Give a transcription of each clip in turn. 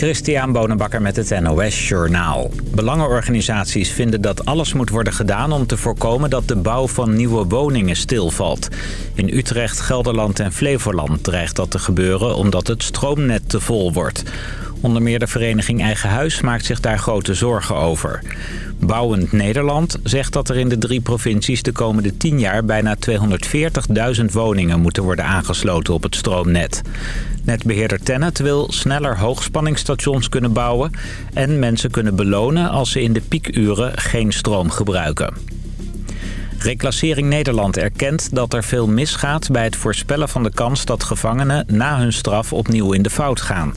Christian Bonenbakker met het NOS Journaal. Belangenorganisaties vinden dat alles moet worden gedaan om te voorkomen dat de bouw van nieuwe woningen stilvalt. In Utrecht, Gelderland en Flevoland dreigt dat te gebeuren omdat het stroomnet te vol wordt. Onder meer de vereniging Eigen Huis maakt zich daar grote zorgen over. Bouwend Nederland zegt dat er in de drie provincies de komende 10 jaar bijna 240.000 woningen moeten worden aangesloten op het stroomnet. Netbeheerder Tennet wil sneller hoogspanningsstations kunnen bouwen... en mensen kunnen belonen als ze in de piekuren geen stroom gebruiken. Reclassering Nederland erkent dat er veel misgaat bij het voorspellen van de kans dat gevangenen na hun straf opnieuw in de fout gaan.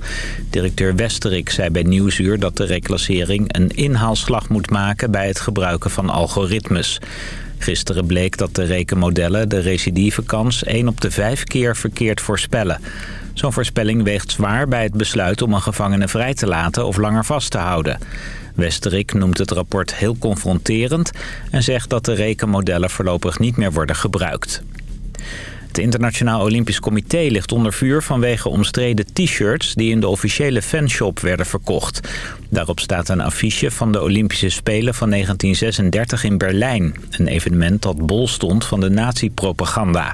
Directeur Westerik zei bij Nieuwsuur dat de reclassering een inhaalslag moet maken bij het gebruiken van algoritmes. Gisteren bleek dat de rekenmodellen de recidivekans 1 op de 5 keer verkeerd voorspellen. Zo'n voorspelling weegt zwaar bij het besluit om een gevangene vrij te laten of langer vast te houden. Westerik noemt het rapport heel confronterend en zegt dat de rekenmodellen voorlopig niet meer worden gebruikt. Het Internationaal Olympisch Comité ligt onder vuur vanwege omstreden t-shirts die in de officiële fanshop werden verkocht. Daarop staat een affiche van de Olympische Spelen van 1936 in Berlijn. Een evenement dat bol stond van de nazi-propaganda.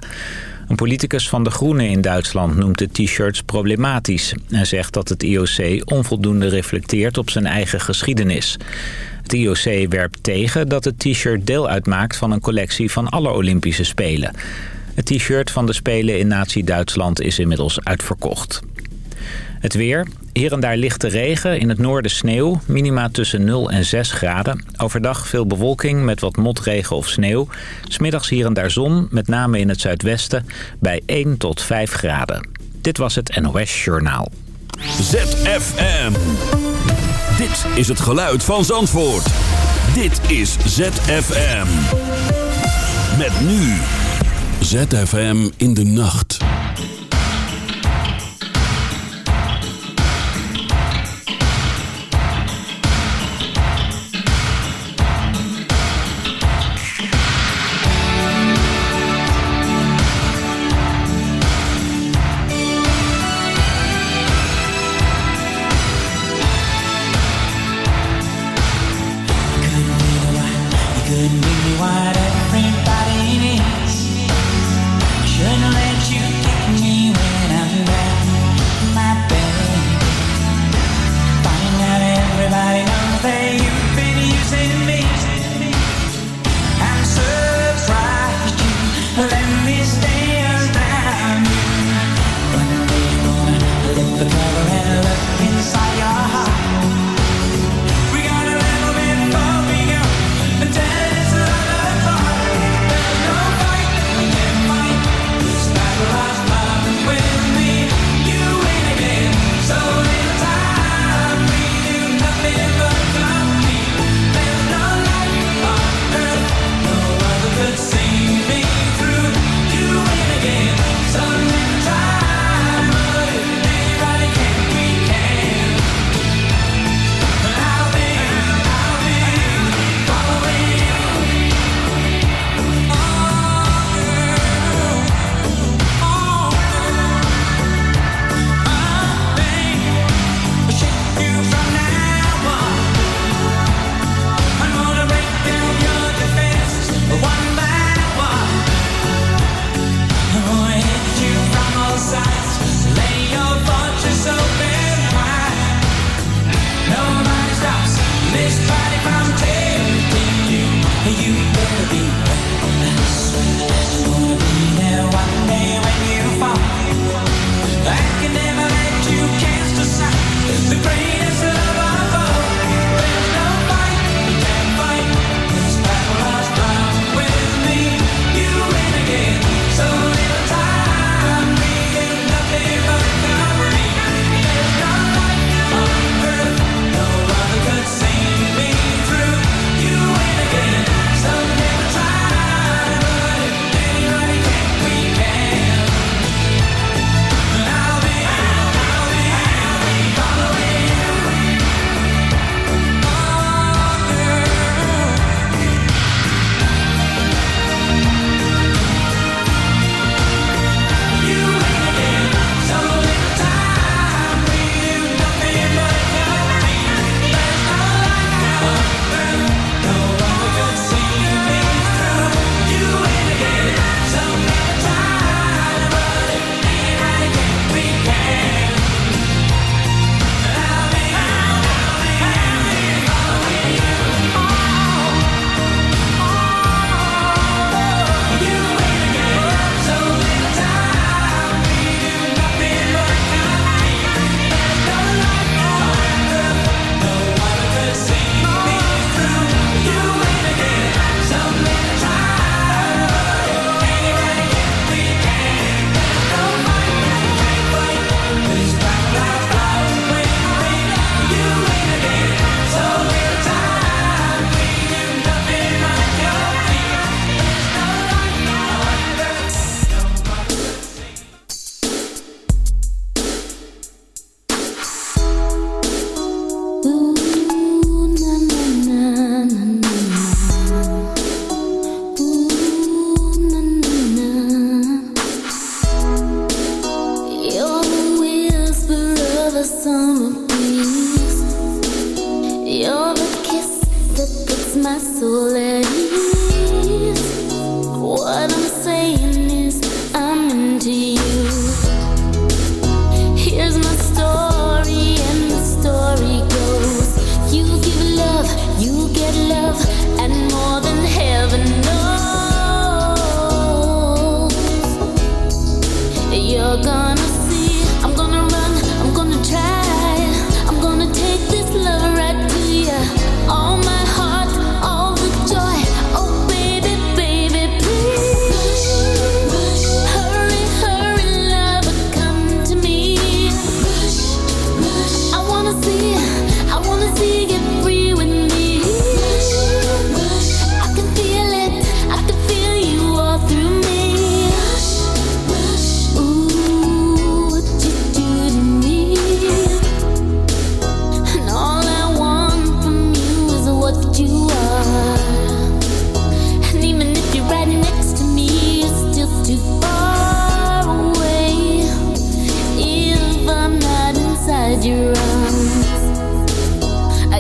Een politicus van de Groenen in Duitsland noemt de t-shirts problematisch... en zegt dat het IOC onvoldoende reflecteert op zijn eigen geschiedenis. Het IOC werpt tegen dat het t-shirt deel uitmaakt van een collectie van alle Olympische Spelen. Het t-shirt van de Spelen in Nazi-Duitsland is inmiddels uitverkocht. Het weer. Hier en daar lichte regen, in het noorden sneeuw. Minima tussen 0 en 6 graden. Overdag veel bewolking met wat motregen of sneeuw. Smiddags hier en daar zon, met name in het zuidwesten, bij 1 tot 5 graden. Dit was het NOS Journaal. ZFM. Dit is het geluid van Zandvoort. Dit is ZFM. Met nu. ZFM in de nacht.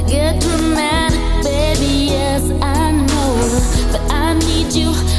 Get dramatic, baby, yes, I know. But I need you.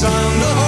sun the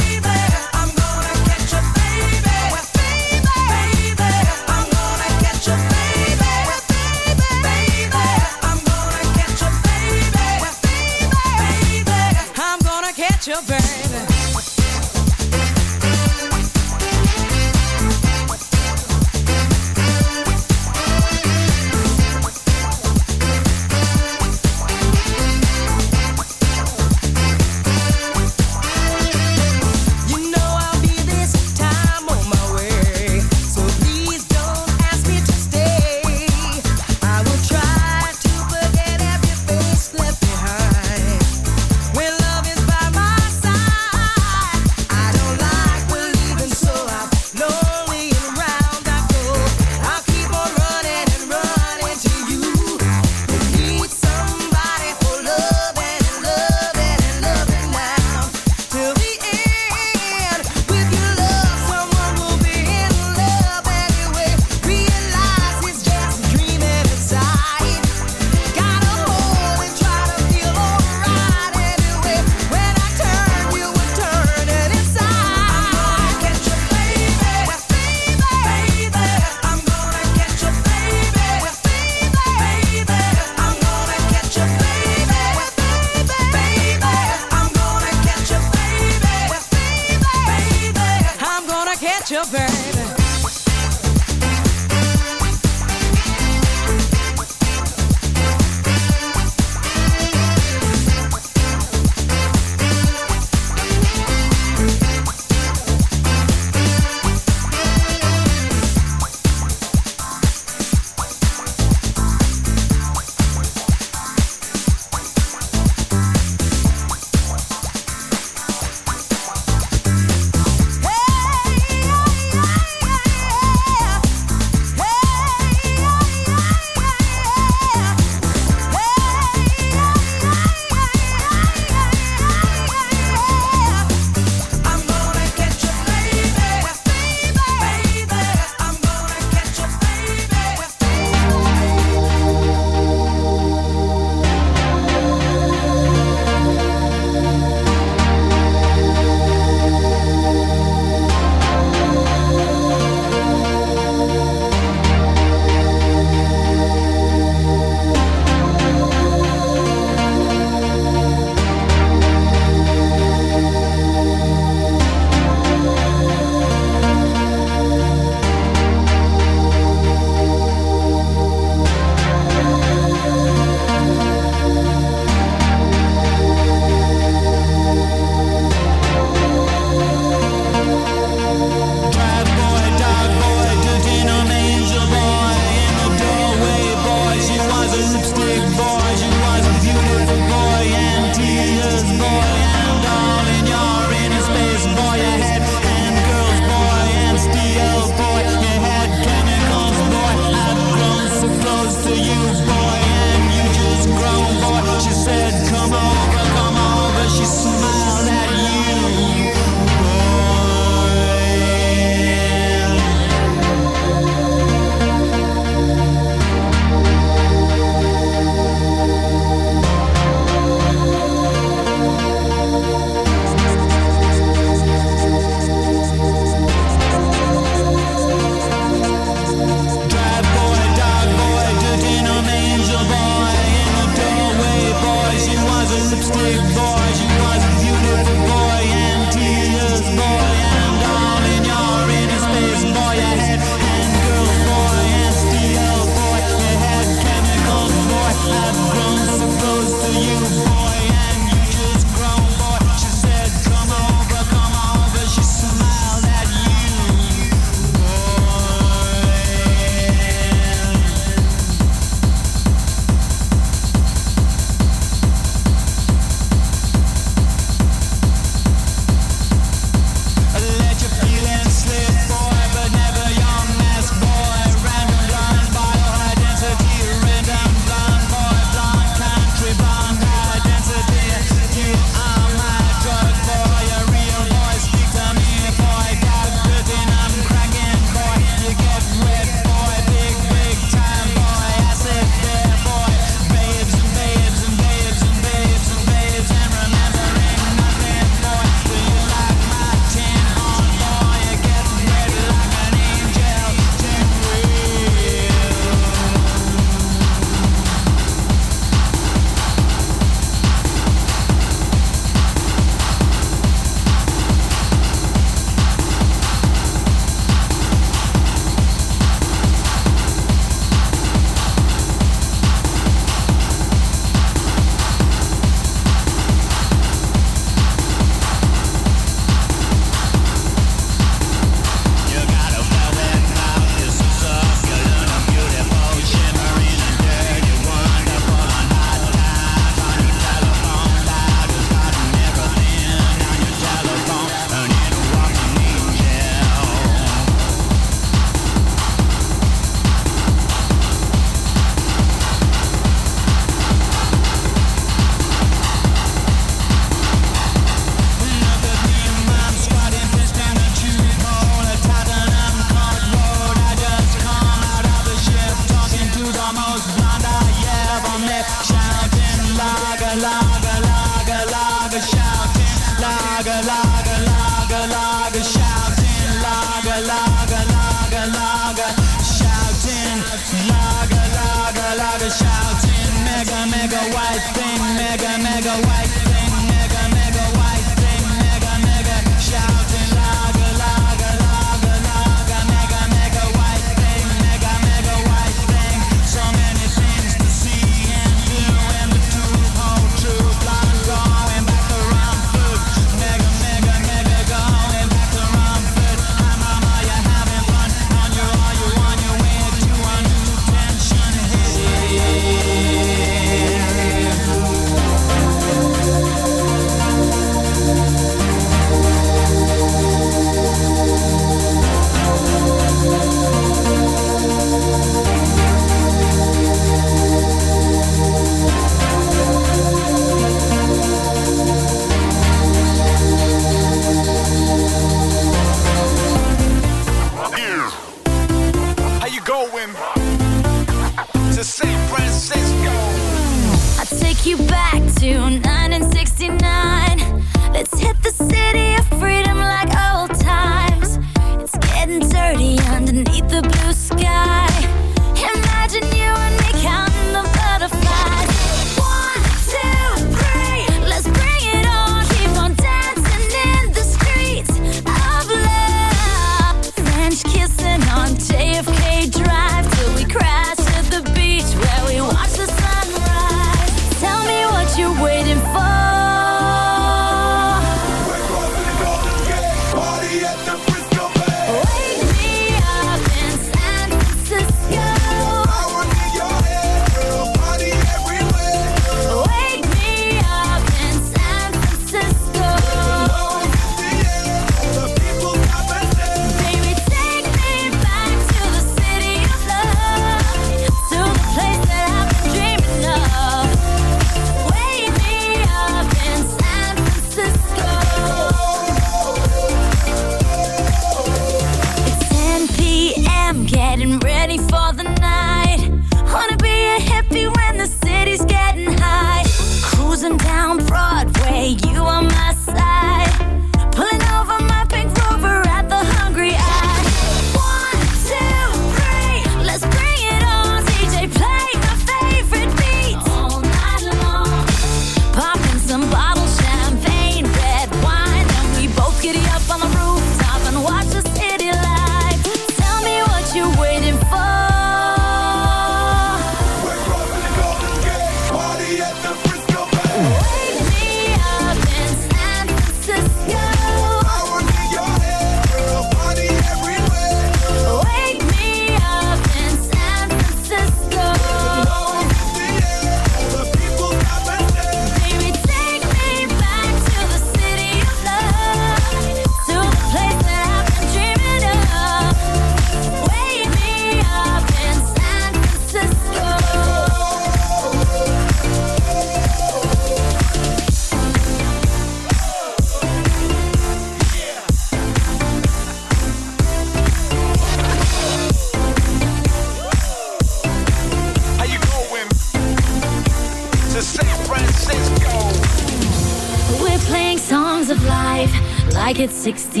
60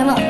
行了。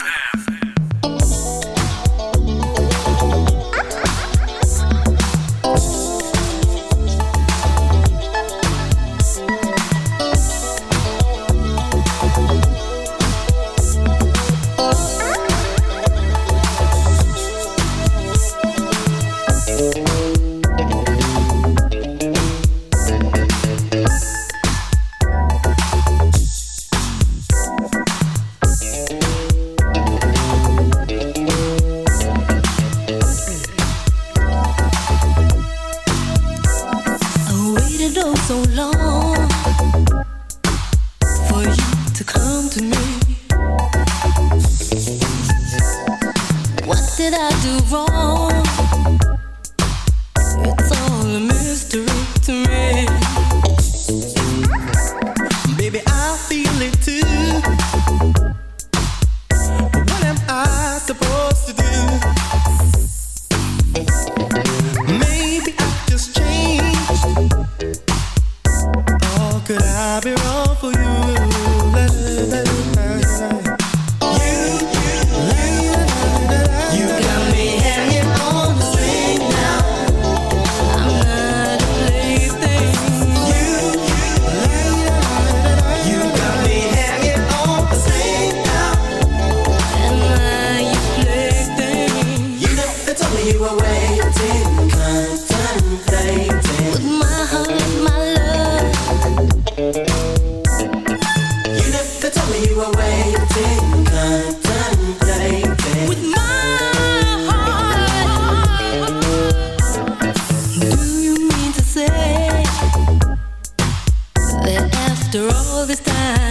ZFM.